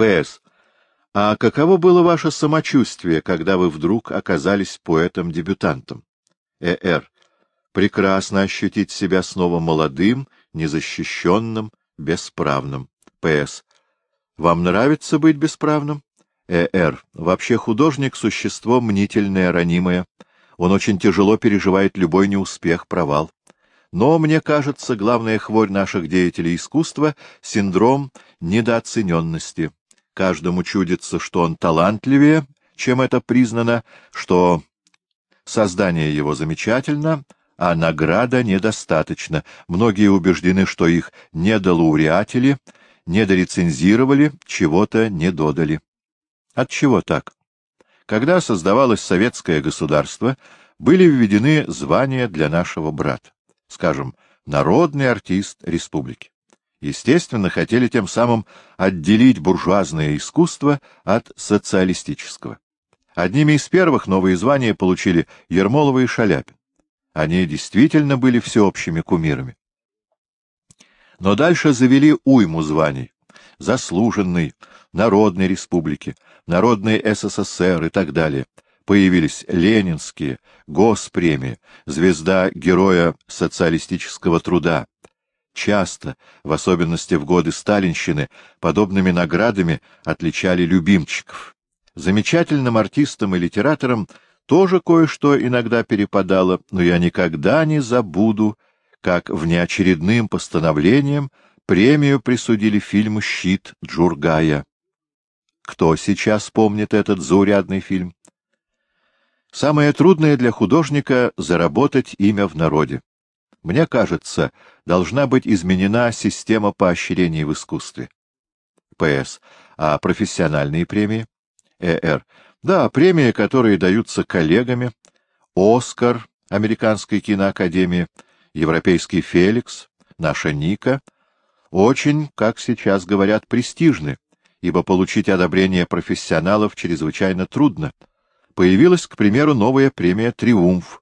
П.С. А каково было ваше самочувствие, когда вы вдруг оказались поэтом-дебютантом? Э.Р. Прекрасно ощутить себя снова молодым, незащищенным, бесправным. П.С. Вам нравится быть бесправным? Э.Р. Вообще художник — существо мнительное, ранимое. Он очень тяжело переживает любой неуспех, провал. Но, мне кажется, главная хворь наших деятелей искусства — синдром недооцененности. Каждому чудится, что он талантливее, чем это признано, что создание его замечательно, а награда недостаточно. Многие убеждены, что их недолауреатели, недорецензировали, чего-то не додали. От чего так? Когда создавалось советское государство, были введены звания для нашего брата скажем, народный артист республики. Естественно, хотели тем самым отделить буржуазное искусство от социалистического. Одними из первых новые звания получили Ермолова и Шаляпин. Они действительно были всеобщими кумирами. Но дальше завели уйму званий. Заслуженный, Народной Республики, Народный СССР и так далее — появились ленинские, госпремии, звезда Героя социалистического труда. Часто, в особенности в годы сталинщины, подобными наградами отличали любимчиков. Замечательным артистам и литераторам тоже кое-что иногда перепадало, но я никогда не забуду, как внеочередным постановлением премию присудили фильму «Щит» Джургая. Кто сейчас помнит этот заурядный фильм? Самое трудное для художника — заработать имя в народе. Мне кажется, должна быть изменена система поощрений в искусстве. П.С. А профессиональные премии? Э.Р. Да, премии, которые даются коллегами. Оскар Американской киноакадемии, Европейский Феликс, наша Ника. Очень, как сейчас говорят, престижны, ибо получить одобрение профессионалов чрезвычайно трудно — появилась, к примеру, новая премия «Триумф».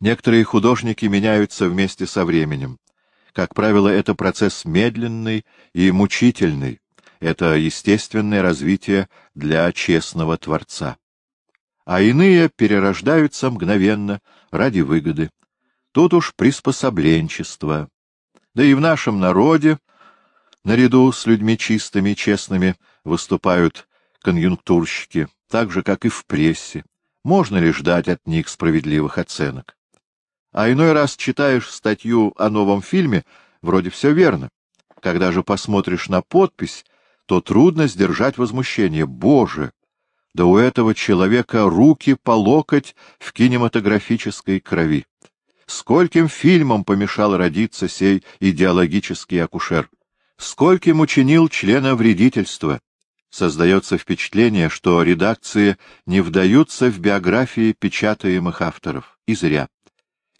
Некоторые художники меняются вместе со временем. Как правило, это процесс медленный и мучительный. Это естественное развитие для честного Творца. А иные перерождаются мгновенно, ради выгоды. Тут уж приспособленчество. Да и в нашем народе, наряду с людьми чистыми честными, выступают конъюнктурщики, так же, как и в прессе. Можно ли ждать от них справедливых оценок? А иной раз читаешь статью о новом фильме, вроде все верно. Когда же посмотришь на подпись, то трудно сдержать возмущение. Боже! Да у этого человека руки по локоть в кинематографической крови. Скольким фильмам помешал родиться сей идеологический акушер? Скольким учинил члена вредительства? Создается впечатление, что редакции не вдаются в биографии печатаемых авторов. И зря.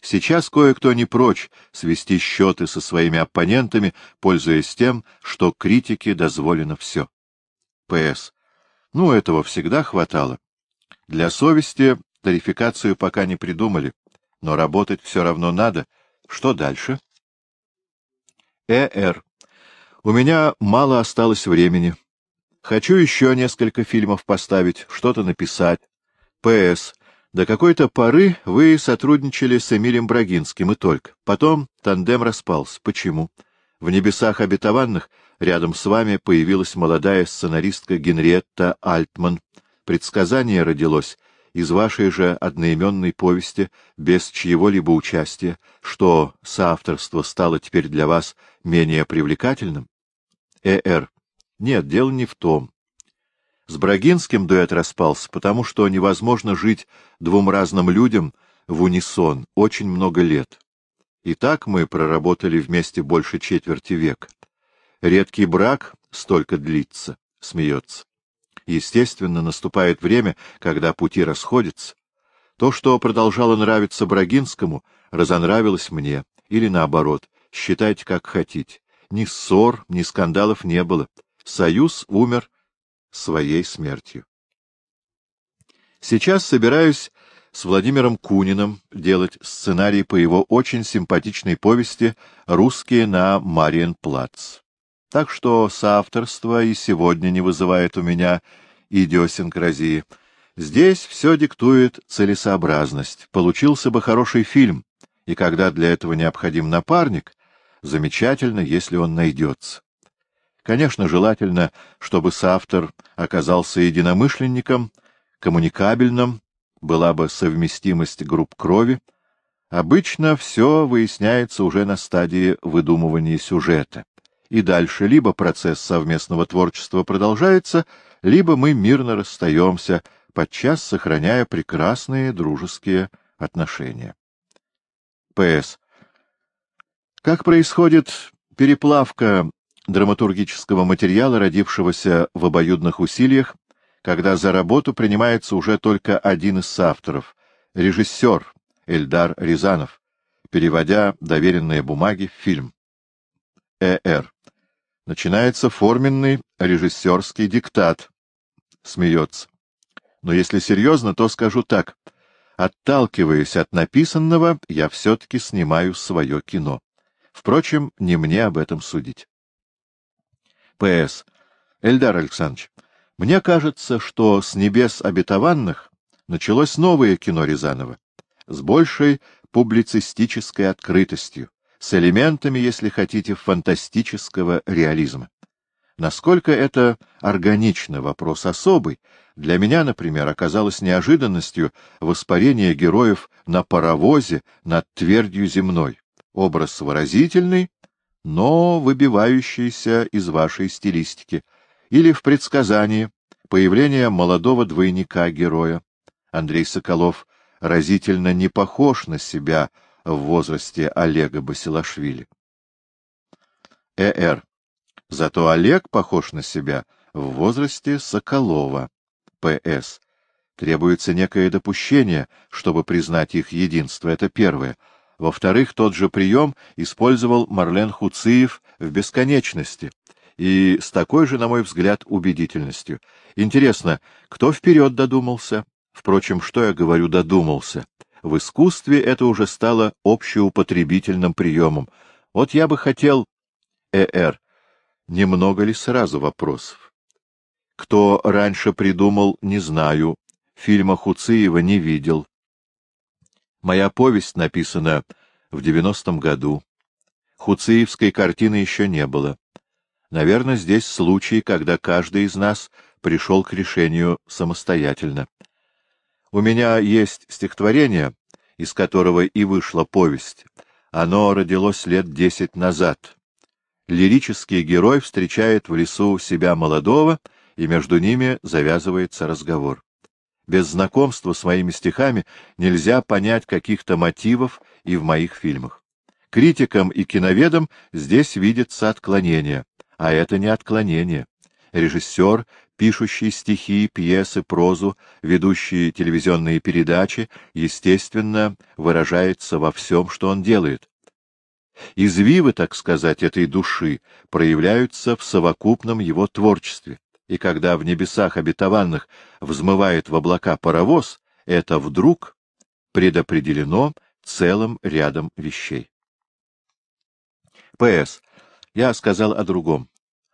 Сейчас кое-кто не прочь свести счеты со своими оппонентами, пользуясь тем, что критике дозволено все. П.С. Ну, этого всегда хватало. Для совести тарификацию пока не придумали, но работать все равно надо. Что дальше? Э.Р. У меня мало осталось времени. Хочу еще несколько фильмов поставить, что-то написать. П.С. До какой-то поры вы сотрудничали с Эмилием Брагинским и только. Потом тандем распался. Почему? В «Небесах обетованных» рядом с вами появилась молодая сценаристка Генриетта Альтман. Предсказание родилось из вашей же одноименной повести без чьего-либо участия, что соавторство стало теперь для вас менее привлекательным? Э.Р. Нет, дело не в том. С Брагинским дуэт распался, потому что невозможно жить двум разным людям в унисон очень много лет. И так мы проработали вместе больше четверти века. Редкий брак столько длится, смеется. Естественно, наступает время, когда пути расходятся. То, что продолжало нравиться Брагинскому, разонравилось мне, или наоборот, считайте как хотите. Ни ссор, ни скандалов не было. Союз умер своей смертью. Сейчас собираюсь с Владимиром Куниным делать сценарий по его очень симпатичной повести «Русские на Мариенплац». Так что соавторство и сегодня не вызывает у меня идиосинкразии. Здесь все диктует целесообразность. Получился бы хороший фильм, и когда для этого необходим напарник, замечательно, если он найдется. Конечно, желательно, чтобы соавтор оказался единомышленником, коммуникабельным, была бы совместимость групп крови. Обычно все выясняется уже на стадии выдумывания сюжета. И дальше либо процесс совместного творчества продолжается, либо мы мирно расстаемся, подчас сохраняя прекрасные дружеские отношения. П.С. Как происходит переплавка драматургического материала, родившегося в обоюдных усилиях, когда за работу принимается уже только один из авторов — режиссер Эльдар Рязанов, переводя доверенные бумаги в фильм. Э.Р. Начинается форменный режиссерский диктат. Смеется. Но если серьезно, то скажу так. Отталкиваясь от написанного, я все-таки снимаю свое кино. Впрочем, не мне об этом судить. П.С. Эльдар Александрович, мне кажется, что с небес обетованных началось новое кино Рязанова, с большей публицистической открытостью, с элементами, если хотите, фантастического реализма. Насколько это органично, вопрос особый. Для меня, например, оказалось неожиданностью воспарение героев на паровозе над твердью земной. Образ выразительный, но выбивающийся из вашей стилистики, или в предсказании появление молодого двойника-героя. Андрей Соколов разительно не похож на себя в возрасте Олега Басилашвили. Э.Р. Зато Олег похож на себя в возрасте Соколова. П.С. Требуется некое допущение, чтобы признать их единство. Это первое. Во-вторых, тот же прием использовал Марлен Хуциев в «Бесконечности» и с такой же, на мой взгляд, убедительностью. Интересно, кто вперед додумался? Впрочем, что я говорю «додумался»? В искусстве это уже стало общеупотребительным приемом. Вот я бы хотел... Э.Р. Немного ли сразу вопросов? Кто раньше придумал, не знаю. Фильма Хуциева не видел. Моя повесть написана в девяностом году. Хуциевской картины еще не было. Наверное, здесь случай, когда каждый из нас пришел к решению самостоятельно. У меня есть стихотворение, из которого и вышла повесть. Оно родилось лет десять назад. Лирический герой встречает в лесу себя молодого, и между ними завязывается разговор. Без знакомства с моими стихами нельзя понять каких-то мотивов и в моих фильмах. Критикам и киноведам здесь видится отклонение, а это не отклонение. Режиссер, пишущий стихи, пьесы, прозу, ведущий телевизионные передачи, естественно, выражается во всем, что он делает. Извивы, так сказать, этой души проявляются в совокупном его творчестве и когда в небесах обетованных взмывает в облака паровоз, это вдруг предопределено целым рядом вещей. П.С. Я сказал о другом,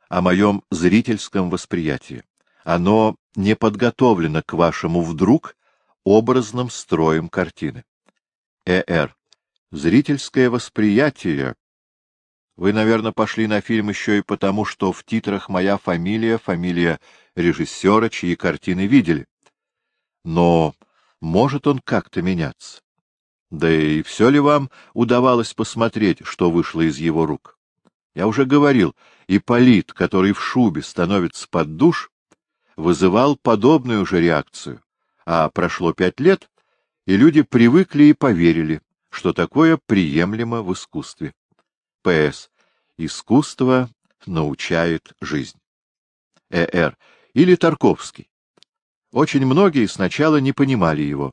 о моем зрительском восприятии. Оно не подготовлено к вашему вдруг образным строем картины. Э.Р. Зрительское восприятие вы, наверное, пошли на фильм еще и потому, что в титрах моя фамилия, фамилия режиссера, чьи картины видели. Но может он как-то меняться? Да и все ли вам удавалось посмотреть, что вышло из его рук? Я уже говорил, Ипполит, который в шубе становится под душ, вызывал подобную же реакцию, а прошло пять лет, и люди привыкли и поверили, что такое приемлемо в искусстве. П.С. Искусство научает жизнь. Э.Р. Или Тарковский. Очень многие сначала не понимали его,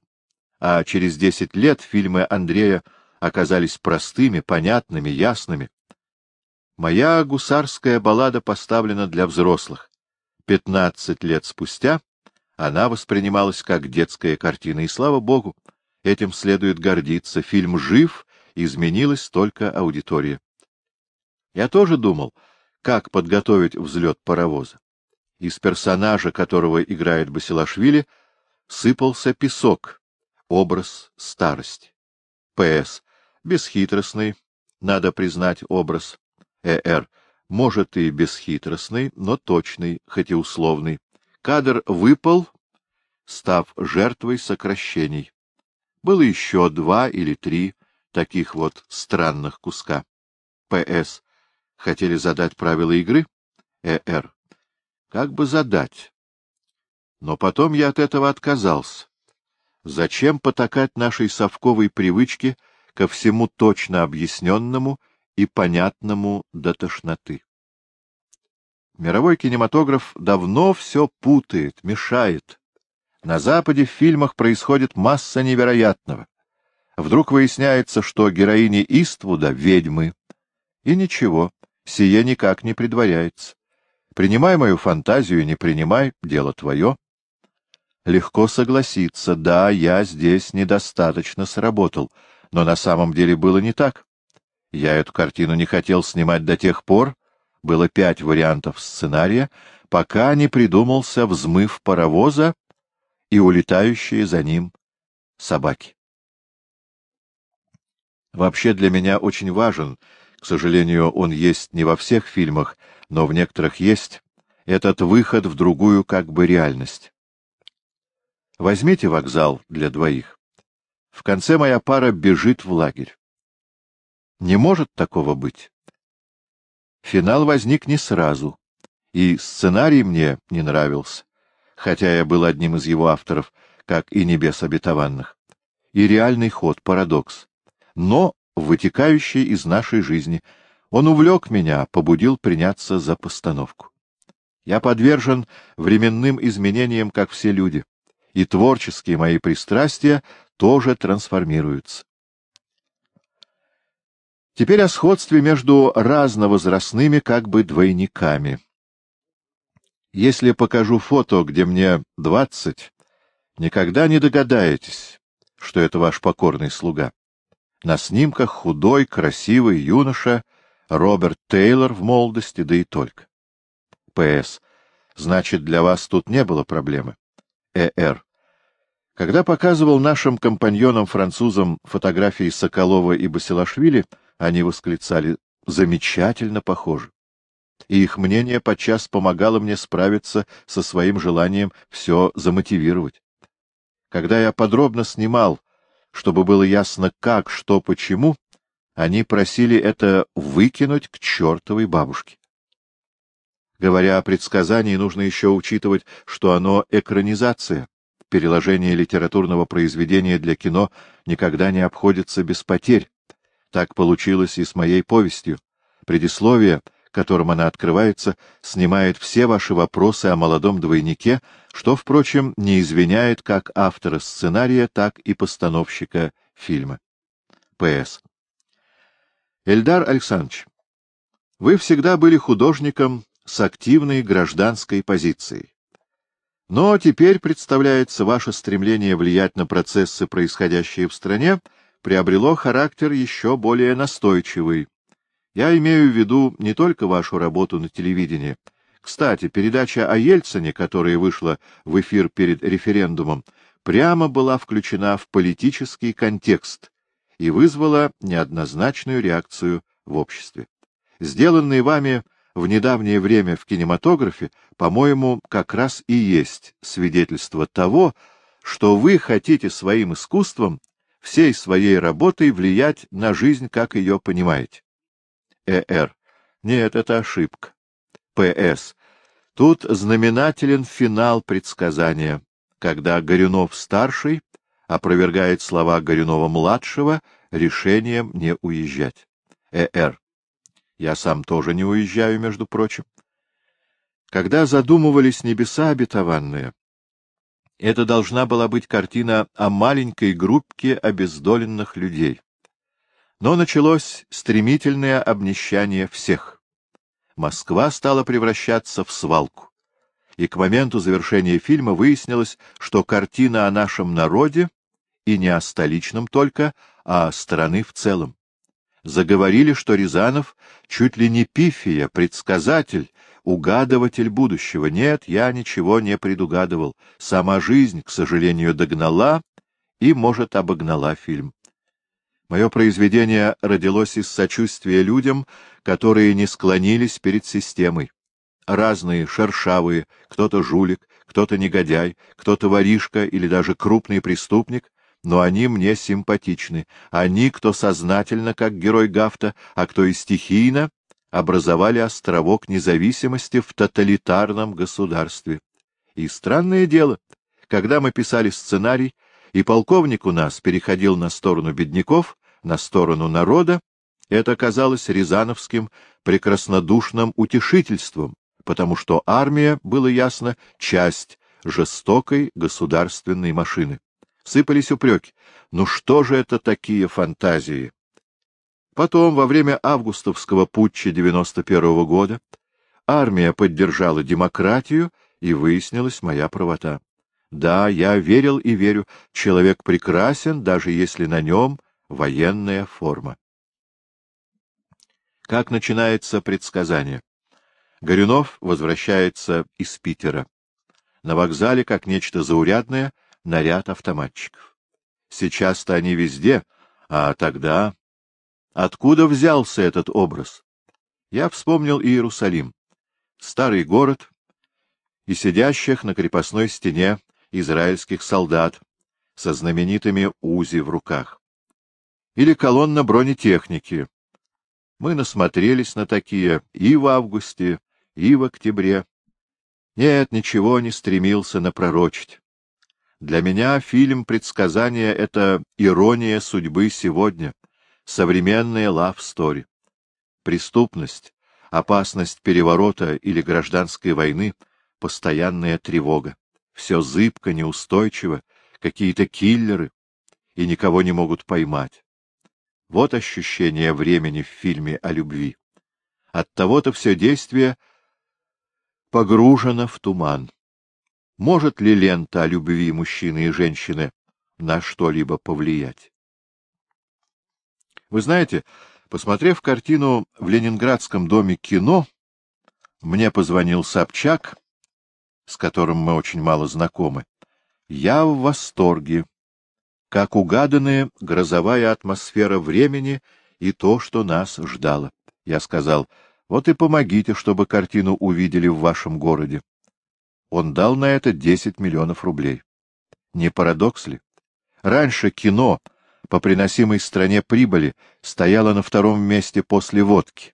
а через десять лет фильмы Андрея оказались простыми, понятными, ясными. Моя гусарская баллада поставлена для взрослых. Пятнадцать лет спустя она воспринималась как детская картина, и, слава богу, этим следует гордиться. Фильм жив, изменилась только аудитория. Я тоже думал, как подготовить взлет паровоза. Из персонажа, которого играет Басилашвили, сыпался песок, образ старости. П.С. Бесхитростный, надо признать, образ. Э.Р. Может и бесхитростный, но точный, хоть и условный. Кадр выпал, став жертвой сокращений. Было еще два или три таких вот странных куска. П.С. Хотели задать правила игры? Э.Р. Как бы задать? Но потом я от этого отказался. Зачем потакать нашей совковой привычке ко всему точно объясненному и понятному до тошноты? Мировой кинематограф давно все путает, мешает. На Западе в фильмах происходит масса невероятного. Вдруг выясняется, что героини Иствуда — ведьмы. И ничего, сие никак не предваряется. Принимай мою фантазию, не принимай, дело твое. Легко согласиться, да, я здесь недостаточно сработал, но на самом деле было не так. Я эту картину не хотел снимать до тех пор, было пять вариантов сценария, пока не придумался взмыв паровоза и улетающие за ним собаки. Вообще для меня очень важен, к сожалению, он есть не во всех фильмах, но в некоторых есть, этот выход в другую как бы реальность. Возьмите вокзал для двоих. В конце моя пара бежит в лагерь. Не может такого быть. Финал возник не сразу, и сценарий мне не нравился, хотя я был одним из его авторов, как и «Небес обетованных». И реальный ход — парадокс но вытекающий из нашей жизни. Он увлек меня, побудил приняться за постановку. Я подвержен временным изменениям, как все люди, и творческие мои пристрастия тоже трансформируются. Теперь о сходстве между разновозрастными как бы двойниками. Если покажу фото, где мне двадцать, никогда не догадаетесь, что это ваш покорный слуга. На снимках худой, красивый юноша Роберт Тейлор в молодости, да и только. П.С. Значит, для вас тут не было проблемы. Э.Р. Когда показывал нашим компаньонам-французам фотографии Соколова и Басилашвили, они восклицали «замечательно похожи». И их мнение подчас помогало мне справиться со своим желанием все замотивировать. Когда я подробно снимал чтобы было ясно как, что, почему, они просили это выкинуть к чертовой бабушке. Говоря о предсказании, нужно еще учитывать, что оно экранизация. Переложение литературного произведения для кино никогда не обходится без потерь. Так получилось и с моей повестью. Предисловие — которым она открывается, снимает все ваши вопросы о молодом двойнике, что, впрочем, не извиняет как автора сценария, так и постановщика фильма. П.С. Эльдар Александрович, вы всегда были художником с активной гражданской позицией. Но теперь, представляется, ваше стремление влиять на процессы, происходящие в стране, приобрело характер еще более настойчивый, я имею в виду не только вашу работу на телевидении. Кстати, передача о Ельцине, которая вышла в эфир перед референдумом, прямо была включена в политический контекст и вызвала неоднозначную реакцию в обществе. Сделанные вами в недавнее время в кинематографе, по-моему, как раз и есть свидетельство того, что вы хотите своим искусством, всей своей работой влиять на жизнь, как ее понимаете. Э.Р. Нет, это ошибка. П.С. Тут знаменателен финал предсказания, когда Горюнов-старший опровергает слова Горюнова-младшего решением не уезжать. Э.Р. Я сам тоже не уезжаю, между прочим. Когда задумывались небеса обетованные, это должна была быть картина о маленькой группке обездоленных людей. Но началось стремительное обнищание всех. Москва стала превращаться в свалку. И к моменту завершения фильма выяснилось, что картина о нашем народе, и не о столичном только, а о страны в целом. Заговорили, что Рязанов чуть ли не пифия, предсказатель, угадыватель будущего. Нет, я ничего не предугадывал. Сама жизнь, к сожалению, догнала и, может, обогнала фильм. Мое произведение родилось из сочувствия людям, которые не склонились перед системой. Разные, шершавые, кто-то жулик, кто-то негодяй, кто-то воришка или даже крупный преступник, но они мне симпатичны. Они, кто сознательно, как герой Гафта, а кто и стихийно, образовали островок независимости в тоталитарном государстве. И странное дело, когда мы писали сценарий, и полковник у нас переходил на сторону бедняков, на сторону народа, это казалось рязановским прекраснодушным утешительством, потому что армия, было ясно, часть жестокой государственной машины. Сыпались упреки. Ну что же это такие фантазии? Потом, во время августовского путча 91 -го года, армия поддержала демократию, и выяснилась моя правота. Да, я верил и верю, человек прекрасен, даже если на нем военная форма. Как начинается предсказание? Горюнов возвращается из Питера. На вокзале, как нечто заурядное, наряд автоматчиков. Сейчас-то они везде, а тогда... Откуда взялся этот образ? Я вспомнил Иерусалим, старый город и сидящих на крепостной стене израильских солдат со знаменитыми УЗИ в руках. Или колонна бронетехники. Мы насмотрелись на такие и в августе, и в октябре. Нет, ничего не стремился напророчить. Для меня фильм «Предсказание» — это ирония судьбы сегодня, современная лав-стори. Преступность, опасность переворота или гражданской войны — постоянная тревога. Все зыбко, неустойчиво, какие-то киллеры, и никого не могут поймать. Вот ощущение времени в фильме о любви. От того-то все действие погружено в туман. Может ли лента о любви мужчины и женщины на что-либо повлиять? Вы знаете, посмотрев картину в Ленинградском доме кино, мне позвонил Собчак, с которым мы очень мало знакомы. Я в восторге. Как угаданная грозовая атмосфера времени и то, что нас ждало. Я сказал, вот и помогите, чтобы картину увидели в вашем городе. Он дал на это 10 миллионов рублей. Не парадокс ли? Раньше кино по приносимой стране прибыли стояло на втором месте после водки.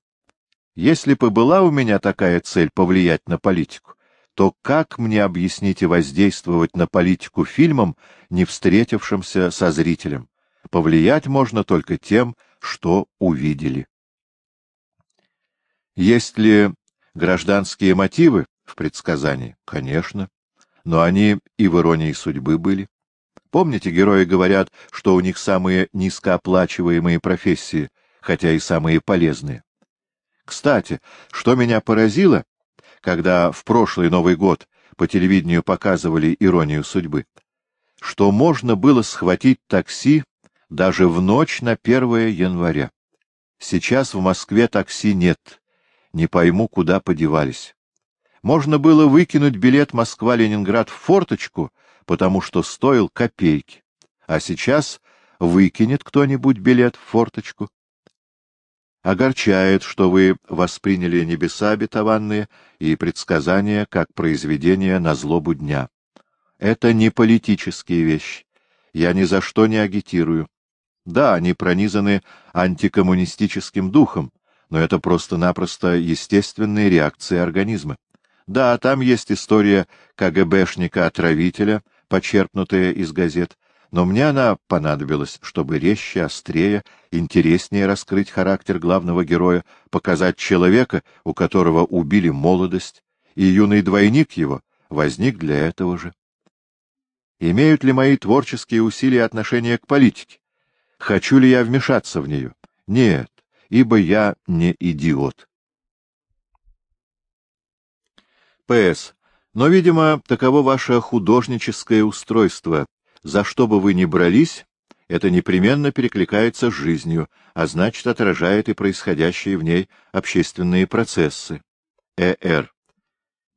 Если бы была у меня такая цель повлиять на политику, то как мне объясните воздействовать на политику фильмом, не встретившимся со зрителем? Повлиять можно только тем, что увидели. Есть ли гражданские мотивы в предсказании? Конечно. Но они и в иронии судьбы были. Помните, герои говорят, что у них самые низкооплачиваемые профессии, хотя и самые полезные. Кстати, что меня поразило, когда в прошлый Новый год по телевидению показывали иронию судьбы, что можно было схватить такси даже в ночь на 1 января. Сейчас в Москве такси нет, не пойму, куда подевались. Можно было выкинуть билет Москва-Ленинград в форточку, потому что стоил копейки. А сейчас выкинет кто-нибудь билет в форточку. Огорчает, что вы восприняли небеса обетованные и предсказания как произведение на злобу дня. Это не политические вещи. Я ни за что не агитирую. Да, они пронизаны антикоммунистическим духом, но это просто-напросто естественные реакции организма. Да, там есть история КГБшника-отравителя, почерпнутая из газет, но мне она понадобилась, чтобы резче, острее, интереснее раскрыть характер главного героя, показать человека, у которого убили молодость, и юный двойник его возник для этого же. Имеют ли мои творческие усилия отношение к политике? Хочу ли я вмешаться в нее? Нет ибо я не идиот. П.С. Но, видимо, таково ваше художническое устройство. За что бы вы ни брались, это непременно перекликается с жизнью, а значит, отражает и происходящие в ней общественные процессы. Э.Р.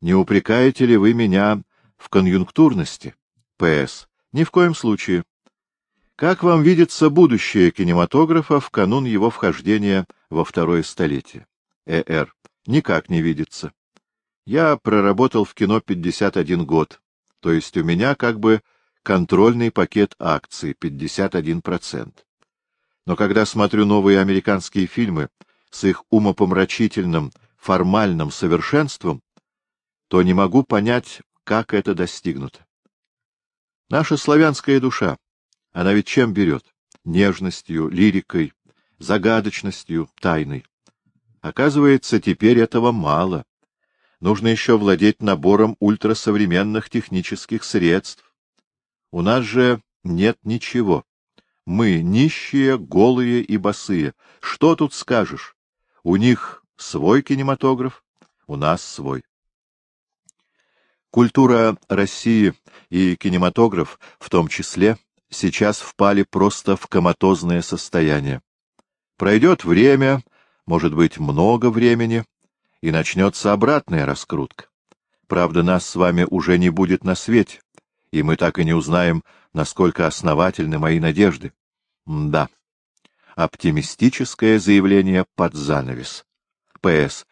Не упрекаете ли вы меня в конъюнктурности? П.С. Ни в коем случае. Как вам видится будущее кинематографа в канун его вхождения во второе столетие? Э.Р. Никак не видится. Я проработал в кино 51 год, то есть у меня как бы контрольный пакет акций 51%. Но когда смотрю новые американские фильмы с их умопомрачительным формальным совершенством, то не могу понять, как это достигнуто. Наша славянская душа, она ведь чем берет? Нежностью, лирикой, загадочностью, тайной. Оказывается, теперь этого мало. Нужно еще владеть набором ультрасовременных технических средств, у нас же нет ничего. Мы нищие, голые и босые. Что тут скажешь? У них свой кинематограф, у нас свой. Культура России и кинематограф, в том числе, сейчас впали просто в коматозное состояние. Пройдет время, может быть, много времени, и начнется обратная раскрутка. Правда, нас с вами уже не будет на свете и мы так и не узнаем, насколько основательны мои надежды. Да. Оптимистическое заявление под занавес. П.С.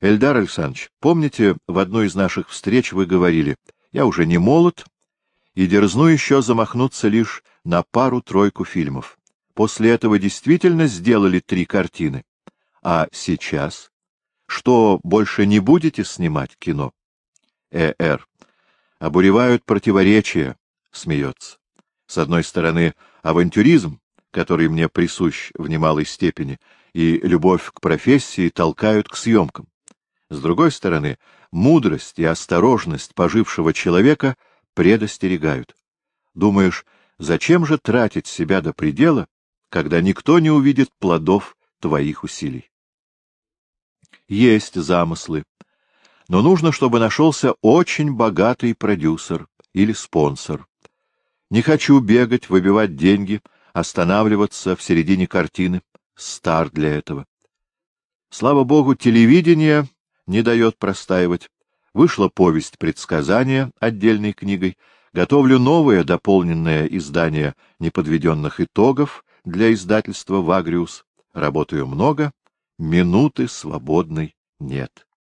Эльдар Александрович, помните, в одной из наших встреч вы говорили, я уже не молод и дерзну еще замахнуться лишь на пару-тройку фильмов. После этого действительно сделали три картины. А сейчас? Что, больше не будете снимать кино? Э.Р обуревают противоречия, смеется. С одной стороны, авантюризм, который мне присущ в немалой степени, и любовь к профессии толкают к съемкам. С другой стороны, мудрость и осторожность пожившего человека предостерегают. Думаешь, зачем же тратить себя до предела, когда никто не увидит плодов твоих усилий? Есть замыслы, но нужно, чтобы нашелся очень богатый продюсер или спонсор. Не хочу бегать, выбивать деньги, останавливаться в середине картины. Стар для этого. Слава богу, телевидение не дает простаивать. Вышла повесть предсказания отдельной книгой. Готовлю новое дополненное издание неподведенных итогов для издательства «Вагриус». Работаю много, минуты свободной нет.